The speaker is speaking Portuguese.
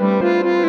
Música